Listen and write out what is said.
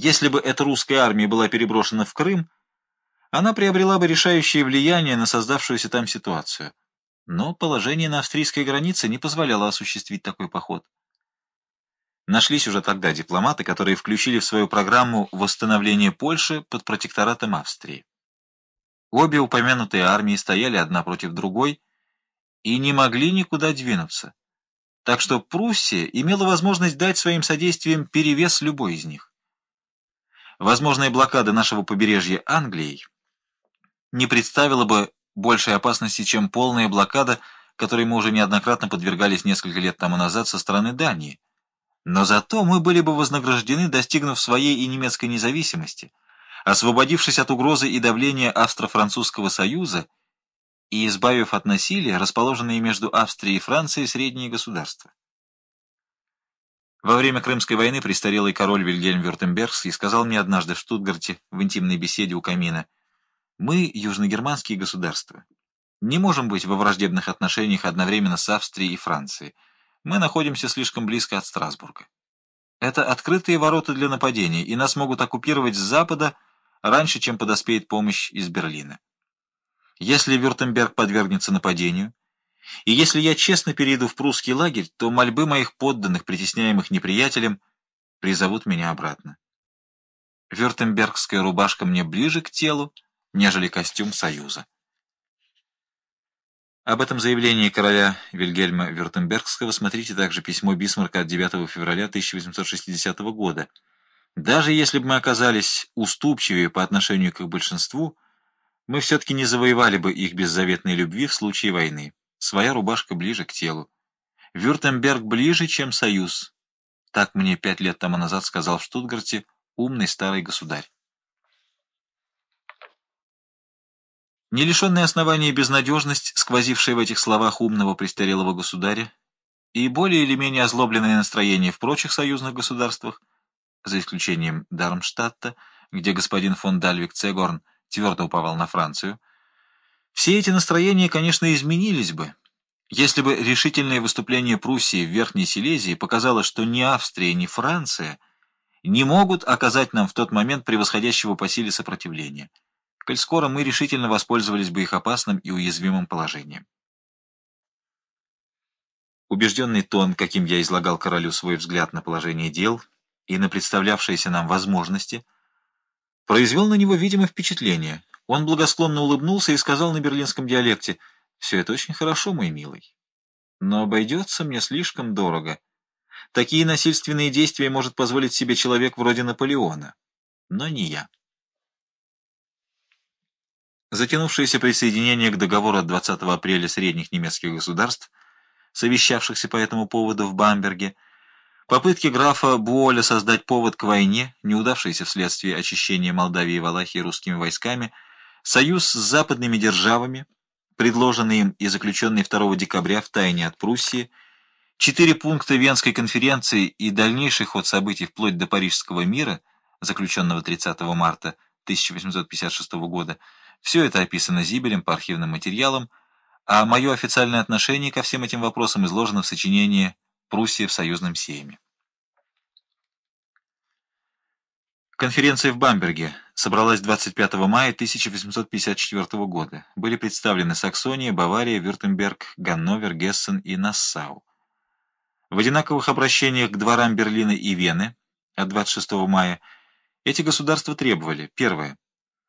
Если бы эта русская армия была переброшена в Крым, она приобрела бы решающее влияние на создавшуюся там ситуацию. Но положение на австрийской границе не позволяло осуществить такой поход. Нашлись уже тогда дипломаты, которые включили в свою программу восстановление Польши под протекторатом Австрии. Обе упомянутые армии стояли одна против другой и не могли никуда двинуться, так что Пруссия имела возможность дать своим содействием перевес любой из них. Возможная блокада нашего побережья Англией не представила бы большей опасности, чем полная блокада, которой мы уже неоднократно подвергались несколько лет тому назад со стороны Дании. Но зато мы были бы вознаграждены, достигнув своей и немецкой независимости, освободившись от угрозы и давления Австро-Французского союза и избавив от насилия расположенные между Австрией и Францией средние государства. Во время Крымской войны престарелый король Вильгельм Вюртембергский сказал мне однажды в Штутгарте в интимной беседе у камина, «Мы, южногерманские государства, не можем быть во враждебных отношениях одновременно с Австрией и Францией. Мы находимся слишком близко от Страсбурга. Это открытые ворота для нападения, и нас могут оккупировать с запада раньше, чем подоспеет помощь из Берлина. Если Вюртемберг подвергнется нападению, и если я честно перейду в прусский лагерь, то мольбы моих подданных, притесняемых неприятелем, призовут меня обратно. Вюртембергская рубашка мне ближе к телу, нежели костюм Союза. Об этом заявлении короля Вильгельма Вюртембергского смотрите также письмо Бисмарка от 9 февраля 1860 года. Даже если бы мы оказались уступчивее по отношению к их большинству, мы все-таки не завоевали бы их беззаветной любви в случае войны. Своя рубашка ближе к телу. Вюртемберг ближе, чем Союз. Так мне пять лет тому назад сказал в Штутгарте умный старый государь. Не лишенная основания безнадежность, сквозившая в этих словах умного престарелого государя, и более или менее озлобленное настроение в прочих союзных государствах, за исключением Дармштадта, где господин фон Дальвик Цегорн твердо уповал на Францию, все эти настроения, конечно, изменились бы, если бы решительное выступление Пруссии в Верхней Силезии показало, что ни Австрия, ни Франция не могут оказать нам в тот момент превосходящего по силе сопротивления коль скоро мы решительно воспользовались бы их опасным и уязвимым положением. Убежденный тон, каким я излагал королю свой взгляд на положение дел и на представлявшиеся нам возможности, произвел на него, видимо, впечатление. Он благосклонно улыбнулся и сказал на берлинском диалекте, «Все это очень хорошо, мой милый, но обойдется мне слишком дорого. Такие насильственные действия может позволить себе человек вроде Наполеона, но не я». Затянувшееся присоединение к договору от 20 апреля средних немецких государств, совещавшихся по этому поводу в Бамберге, попытки графа Буоля создать повод к войне, неудавшиеся вследствие очищения Молдавии и Валахии русскими войсками, союз с западными державами, предложенный им и заключенный 2 декабря в тайне от Пруссии, четыре пункта Венской конференции и дальнейший ход событий вплоть до Парижского мира, заключенного 30 марта 1856 года, все это описано Зибелем по архивным материалам, а мое официальное отношение ко всем этим вопросам изложено в сочинении «Пруссия в союзном сейме». Конференция в Бамберге собралась 25 мая 1854 года. Были представлены Саксония, Бавария, Вюртемберг, Ганновер, Гессен и Нассау. В одинаковых обращениях к дворам Берлина и Вены от 26 мая эти государства требовали, первое,